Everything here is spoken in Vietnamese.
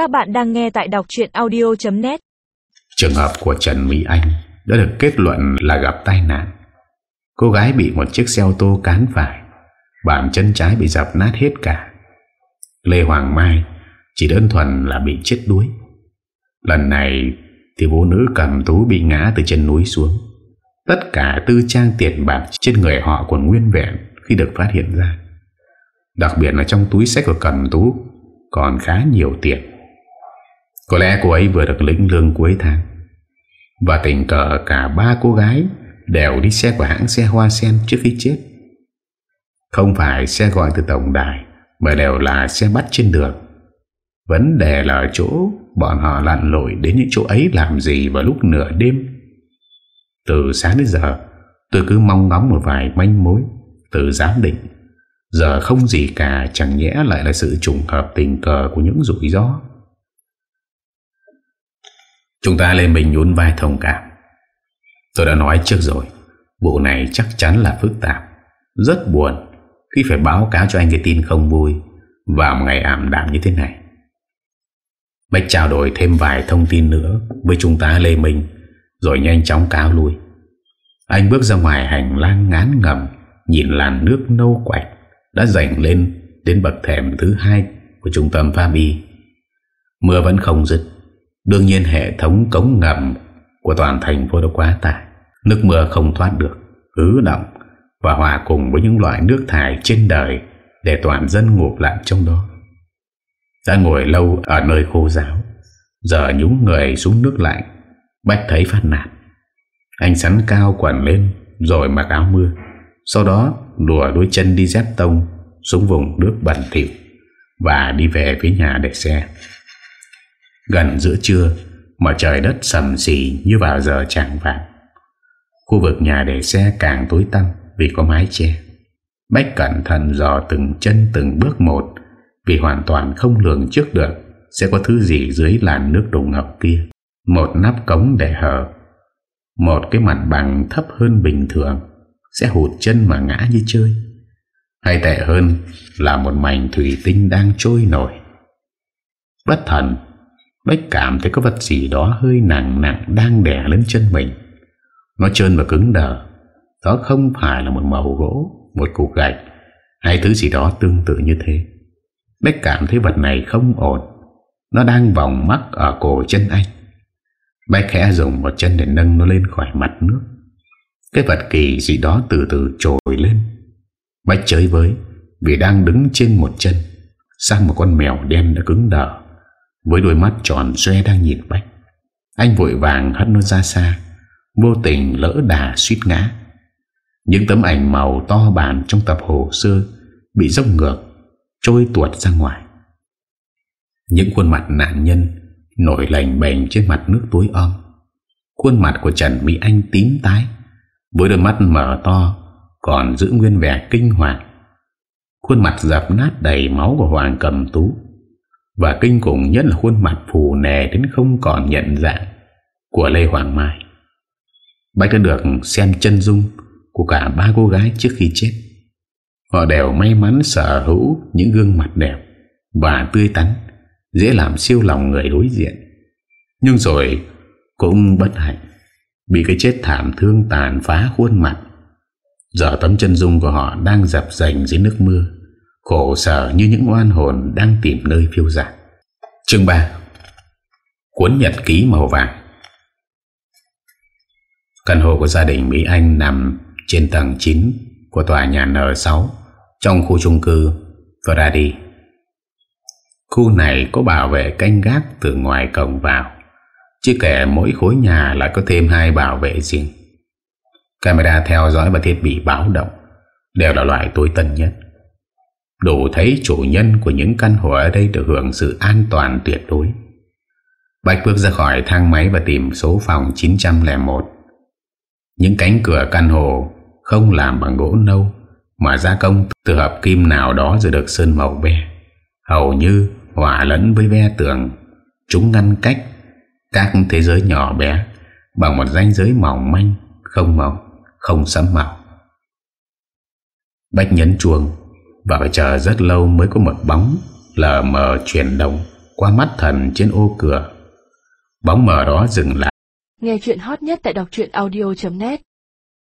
Các bạn đang nghe tại đọc chuyện audio.net Trường hợp của Trần Mỹ Anh đã được kết luận là gặp tai nạn. Cô gái bị một chiếc xe ô tô cán phải, bàn chân trái bị dập nát hết cả. Lê Hoàng Mai chỉ đơn thuần là bị chết đuối. Lần này thì bố nữ cầm tú bị ngã từ trên núi xuống. Tất cả tư trang tiền bạc trên người họ còn nguyên vẹn khi được phát hiện ra. Đặc biệt là trong túi sách của cầm tú còn khá nhiều tiền. Có lẽ cô ấy vừa được lĩnh lương cuối tháng. Và tình cờ cả ba cô gái Đều đi xe của hãng xe Hoa Sen trước khi chết. Không phải xe gọi từ tổng đài, Mà đều là xe bắt trên đường. Vấn đề là ở chỗ Bọn họ lặn lội đến những chỗ ấy làm gì vào lúc nửa đêm. Từ sáng đến giờ, Tôi cứ mong ngóng một vài manh mối Từ giám định. Giờ không gì cả, Chẳng nhẽ lại là sự trùng hợp tình cờ Của những rủi ro. Chúng ta lên mình nhún vai thông cảm. Tôi đã nói trước rồi, Vụ này chắc chắn là phức tạp. Rất buồn Khi phải báo cáo cho anh cái tin không vui Vào một ngày ảm đạm như thế này. Bách trao đổi thêm vài thông tin nữa Với chúng ta Lê Minh Rồi nhanh chóng cáo lui. Anh bước ra ngoài hành lang ngán ngầm Nhìn làn nước nâu quạch Đã dành lên đến bậc thềm thứ hai Của trung tâm Pháp Y. Mưa vẫn không dứt. Đương nhiên hệ thống cống ngầm của toàn thành phố đã quá tải. Nước mưa không thoát được, ứ động và hòa cùng với những loại nước thải trên đời để toàn dân ngụp lặn trong đó. Đã ngồi lâu ở nơi khô giáo, giờ nhúng người xuống nước lạnh, Bách thấy phát nạt. Anh sắn cao quần lên rồi mặc áo mưa, sau đó đùa đôi chân đi dép tông xuống vùng nước bẩn thỉu và đi về phía nhà để xe. Gần giữa trưa Mà trời đất sầm xì như vào giờ chẳng vàng Khu vực nhà để xe càng tối tăm Vì có mái che. Bách cẩn thận dò từng chân từng bước một Vì hoàn toàn không lường trước được Sẽ có thứ gì dưới làn nước đổ ngập kia. Một nắp cống để hở, Một cái mặt bằng thấp hơn bình thường, Sẽ hụt chân mà ngã như chơi. Hay tệ hơn Là một mảnh thủy tinh đang trôi nổi. Bất thần Bách cảm thấy có vật gì đó hơi nặng nặng đang đè lên chân mình. Nó trơn và cứng đờ. Đó không phải là một màu gỗ, một cục gạch hay thứ gì đó tương tự như thế. Bách cảm thấy vật này không ổn. Nó đang vòng mắc ở cổ chân anh. Bách khẽ dùng một chân để nâng nó lên khỏi mặt nước. Cái vật kỳ gì đó từ từ trồi lên. Bách chơi với vì đang đứng trên một chân sang một con mèo đen đã cứng đờ. Với đôi mắt tròn xoe đang nhìn Bách, Anh vội vàng hất nó ra xa, Vô tình lỡ đà suýt ngã. Những tấm ảnh màu to bản trong tập hồ sơ Bị dốc ngược, Trôi tuột ra ngoài. Những khuôn mặt nạn nhân Nổi lành bềnh trên mặt nước tối om. Khuôn mặt của Trần Mỹ Anh tím tái, Với đôi mắt mở to Còn giữ nguyên vẻ kinh hoàng. Khuôn mặt dập nát đầy máu của Hoàng Cầm Tú và kinh khủng nhất là khuôn mặt phù nề đến không còn nhận dạng Của Lê Hoàng Mai. Bách đã được xem chân dung Của cả ba cô gái trước khi chết. Họ đều may mắn sở hữu những gương mặt đẹp Và tươi tắn, Dễ làm siêu lòng người đối diện. Nhưng rồi cũng bất hạnh, Bị cái chết thảm thương tàn phá khuôn mặt. Giờ tấm chân dung của họ đang dập dành dưới nước mưa. Khổ sở như những oan hồn Đang tìm nơi phiêu giả Chương 3 Cuốn nhật ký màu vàng Căn hộ của gia đình Mỹ Anh nằm trên tầng 9 của tòa nhà N6 trong khu chung cư Ferrari. Khu này có bảo vệ canh gác từ ngoài cổng vào. Chứ kể mỗi khối nhà lại có thêm hai bảo vệ riêng. Camera theo dõi và thiết bị báo động đều là loại tối tân nhất. Đủ thấy chủ nhân của những căn hộ ở đây được hưởng sự an toàn tuyệt đối. Bạch bước ra khỏi thang máy và tìm số phòng 901. Những cánh cửa căn hộ không làm bằng gỗ nâu mà gia công từ hợp kim nào đó rồi được sơn màu be. Hầu như hòa lẫn với ve tường, chúng ngăn cách các thế giới nhỏ bé bằng một ranh giới mỏng manh, không màu, không sẫm màu. Bách nhấn chuông và phải chờ rất lâu mới có một bóng lờ mờ chuyển động qua mắt thần trên ô cửa. Bóng mờ đó dừng lại. Nghe chuyện hot nhất tại đọc audio.net